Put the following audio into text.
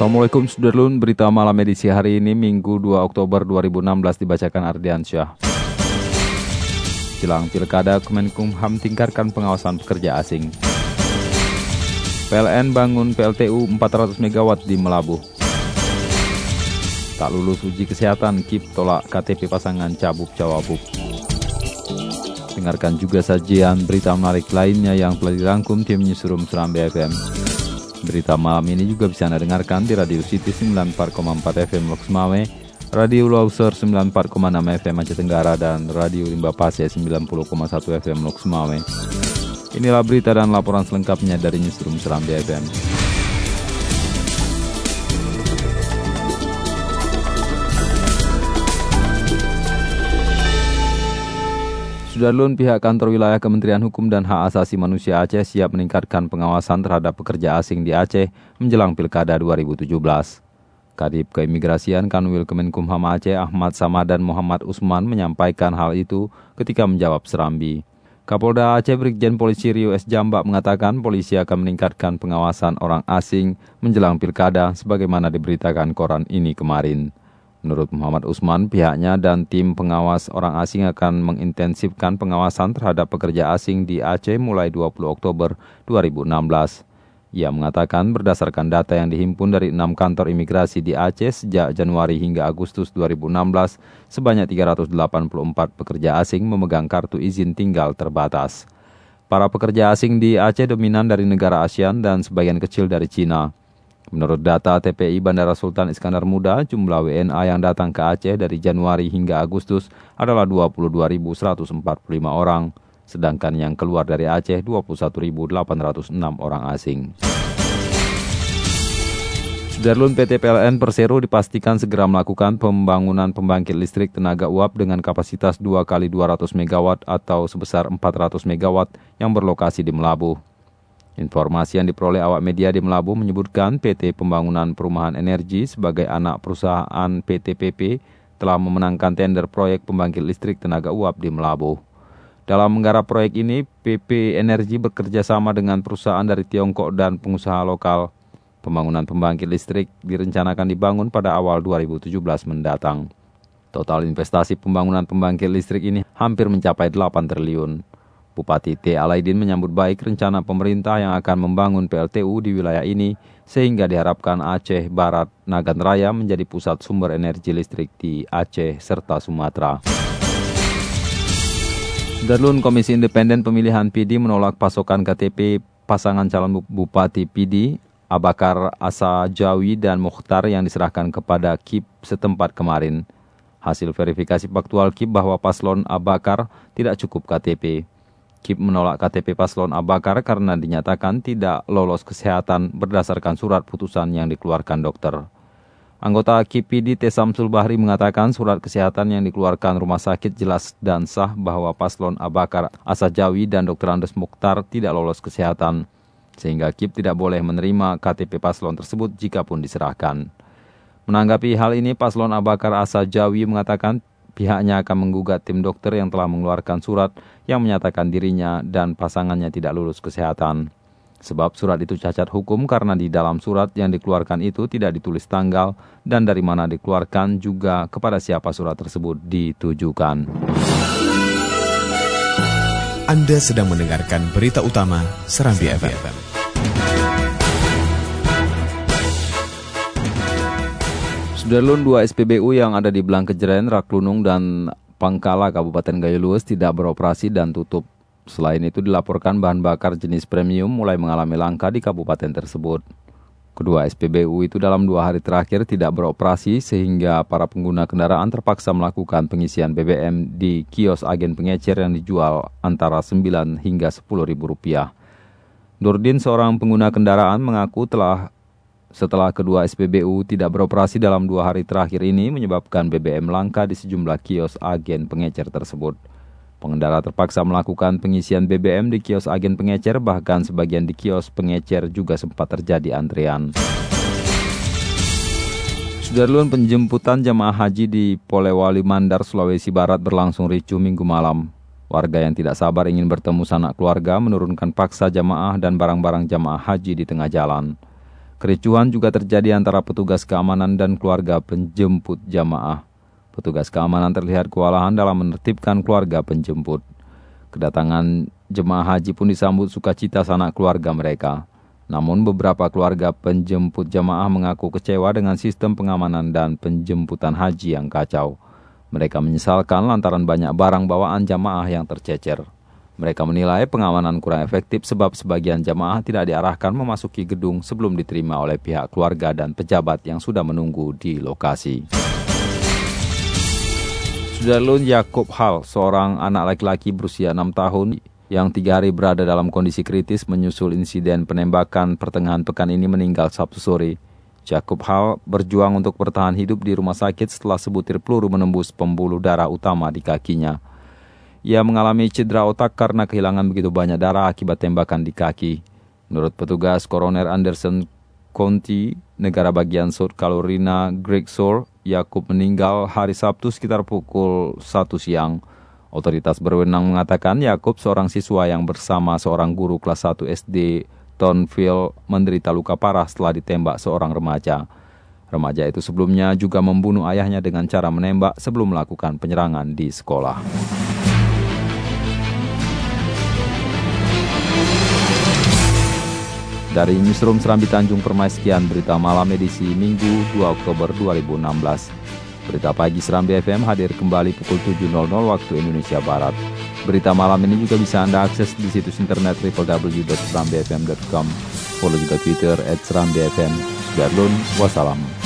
Assalamualaikum Sudarlun, berita malam edisi hari ini Minggu 2 Oktober 2016 dibacakan Ardian Syah. Jelang Pilkada, Kemenkumham tingkatkan pengawasan pekerja asing. PLN bangun PLTU 400 MW di Melabuh. Tak lulus uji kesehatan, KIP tolak KTP pasangan cabuk cawabuk. Dengarkan juga sajian berita menarik lainnya yang telah dirangkum tim Newsroom Seram BFM. Berita malam ini juga bisa Anda dengarkan di Radio City 94,4 FM Loks Mame, Radio Loser 94,6 FM Aceh Tenggara, dan Radio Limba Pasir 90,1 FM Loks Mame. Inilah berita dan laporan selengkapnya dari Newsroom Seram BFM. Sudarlun pihak kantor wilayah Kementerian Hukum dan Hak Asasi Manusia Aceh siap meningkatkan pengawasan terhadap pekerja asing di Aceh menjelang Pilkada 2017. Kadip Keimigrasian Kanwil Kemenkumham Aceh Ahmad Samad dan Muhammad Usman menyampaikan hal itu ketika menjawab serambi. Kapolda Aceh Brigjen Polisi Rio S. Jambak mengatakan polisi akan meningkatkan pengawasan orang asing menjelang pilkada sebagaimana diberitakan koran ini kemarin. Menurut Muhammad Usman, pihaknya dan tim pengawas orang asing akan mengintensifkan pengawasan terhadap pekerja asing di Aceh mulai 20 Oktober 2016. Ia mengatakan berdasarkan data yang dihimpun dari enam kantor imigrasi di Aceh sejak Januari hingga Agustus 2016, sebanyak 384 pekerja asing memegang kartu izin tinggal terbatas. Para pekerja asing di Aceh dominan dari negara ASEAN dan sebagian kecil dari Cina. Menurut data TPI Bandara Sultan Iskandar Muda, jumlah WNA yang datang ke Aceh dari Januari hingga Agustus adalah 22.145 orang, sedangkan yang keluar dari Aceh 21.806 orang asing. Sudarlun PT PLN Persero dipastikan segera melakukan pembangunan pembangkit listrik tenaga uap dengan kapasitas 2 kali 200 MW atau sebesar 400 MW yang berlokasi di Melabuh. Informasi yang diperoleh awak media di Melabuh menyebutkan PT Pembangunan Perumahan Energi sebagai anak perusahaan PTPP telah memenangkan tender proyek pembangkit listrik tenaga uap di Melabuh. Dalam menggarap proyek ini, PP Energi bekerja sama dengan perusahaan dari Tiongkok dan pengusaha lokal. Pembangunan pembangkit listrik direncanakan dibangun pada awal 2017 mendatang. Total investasi pembangunan pembangkit listrik ini hampir mencapai 8 triliun. Bupati T. Alaidin menyambut baik rencana pemerintah yang akan membangun PLTU di wilayah ini sehingga diharapkan Aceh Barat Nagan Raya menjadi pusat sumber energi listrik di Aceh serta Sumatera. Darlun Komisi Independen Pemilihan PD menolak pasokan KTP pasangan calon Bupati PD Abakar Asa Jawi dan Mukhtar yang diserahkan kepada KIP setempat kemarin. Hasil verifikasi faktual KIP bahwa paslon Abakar tidak cukup KTP. KIP menolak KTP paslon Abakar karena dinyatakan tidak lolos kesehatan berdasarkan surat putusan yang dikeluarkan dokter. Anggota KIPD T. Samsul Bahri mengatakan surat kesehatan yang dikeluarkan rumah sakit jelas dan sah bahwa paslon Abakar Asajawi dan Dr. Andes Mukhtar tidak lolos kesehatan, sehingga KIP tidak boleh menerima KTP paslon tersebut jika pun diserahkan. Menanggapi hal ini, paslon Abakar Asajawi mengatakan pihaknya akan menggugat tim dokter yang telah mengeluarkan surat yang menyatakan dirinya dan pasangannya tidak lulus kesehatan. Sebab surat itu cacat hukum karena di dalam surat yang dikeluarkan itu tidak ditulis tanggal dan dari mana dikeluarkan juga kepada siapa surat tersebut ditujukan. Anda sedang mendengarkan berita utama Serambi FM. Sudarlun dua SPBU yang ada di Blangkejeren, Raklunung, dan Pangkala Kabupaten Gayo Lues tidak beroperasi dan tutup. Selain itu dilaporkan bahan bakar jenis premium mulai mengalami langka di kabupaten tersebut. Kedua SPBU itu dalam dua hari terakhir tidak beroperasi sehingga para pengguna kendaraan terpaksa melakukan pengisian BBM di kios agen pengecer yang dijual antara 9 hingga 10 ribu rupiah. Nurdin, seorang pengguna kendaraan, mengaku telah setelah kedua SPBU tidak beroperasi dalam dua hari terakhir ini menyebabkan BBM langka di sejumlah kios agen pengecer tersebut. Pengendara terpaksa melakukan pengisian BBM di kios agen pengecer, bahkan sebagian di kios pengecer juga sempat terjadi antrian. Sudarlun penjemputan jemaah haji di Polewali Mandar, Sulawesi Barat berlangsung ricuh minggu malam. Warga yang tidak sabar ingin bertemu sanak keluarga menurunkan paksa jamaah dan barang-barang jamaah haji di tengah jalan. Kericuhan juga terjadi antara petugas keamanan dan keluarga penjemput jamaah. Petugas keamanan terlihat kewalahan dalam menertibkan keluarga penjemput. Kedatangan jemaah haji pun disambut sukacita sanak keluarga mereka. Namun beberapa keluarga penjemput jemaah mengaku kecewa dengan sistem pengamanan dan penjemputan haji yang kacau. Mereka menyesalkan lantaran banyak barang bawaan jamaah yang tercecer. Mereka menilai pengamanan kurang efektif sebab sebagian jamaah tidak diarahkan memasuki gedung sebelum diterima oleh pihak keluarga dan pejabat yang sudah menunggu di lokasi. Sudarlun Yakob Hal, seorang anak laki-laki berusia 6 tahun yang tiga hari berada dalam kondisi kritis menyusul insiden penembakan pertengahan pekan ini meninggal Sabtu sore. Jacob Hal berjuang untuk bertahan hidup di rumah sakit setelah sebutir peluru menembus pembuluh darah utama di kakinya. Ia mengalami cedera otak karena kehilangan begitu banyak darah akibat tembakan di kaki. Menurut petugas Koroner Anderson County, negara bagian South Carolina, Greg Sore, Yakub meninggal hari Sabtu sekitar pukul 1 siang. Otoritas berwenang mengatakan Yakub seorang siswa yang bersama seorang guru kelas 1 SD Tonville menderita luka parah setelah ditembak seorang remaja. Remaja itu sebelumnya juga membunuh ayahnya dengan cara menembak sebelum melakukan penyerangan di sekolah. Dari Newsroom Serambi Tanjung Permai sekian berita malam edisi Minggu 2 Oktober 2016. Berita pagi Serambi FM hadir kembali pukul 7.00 waktu Indonesia Barat. Berita malam ini juga bisa Anda akses di situs internet www.serambifm.com. Follow juga Twitter at Serambi FM. Sudarlun, wassalam.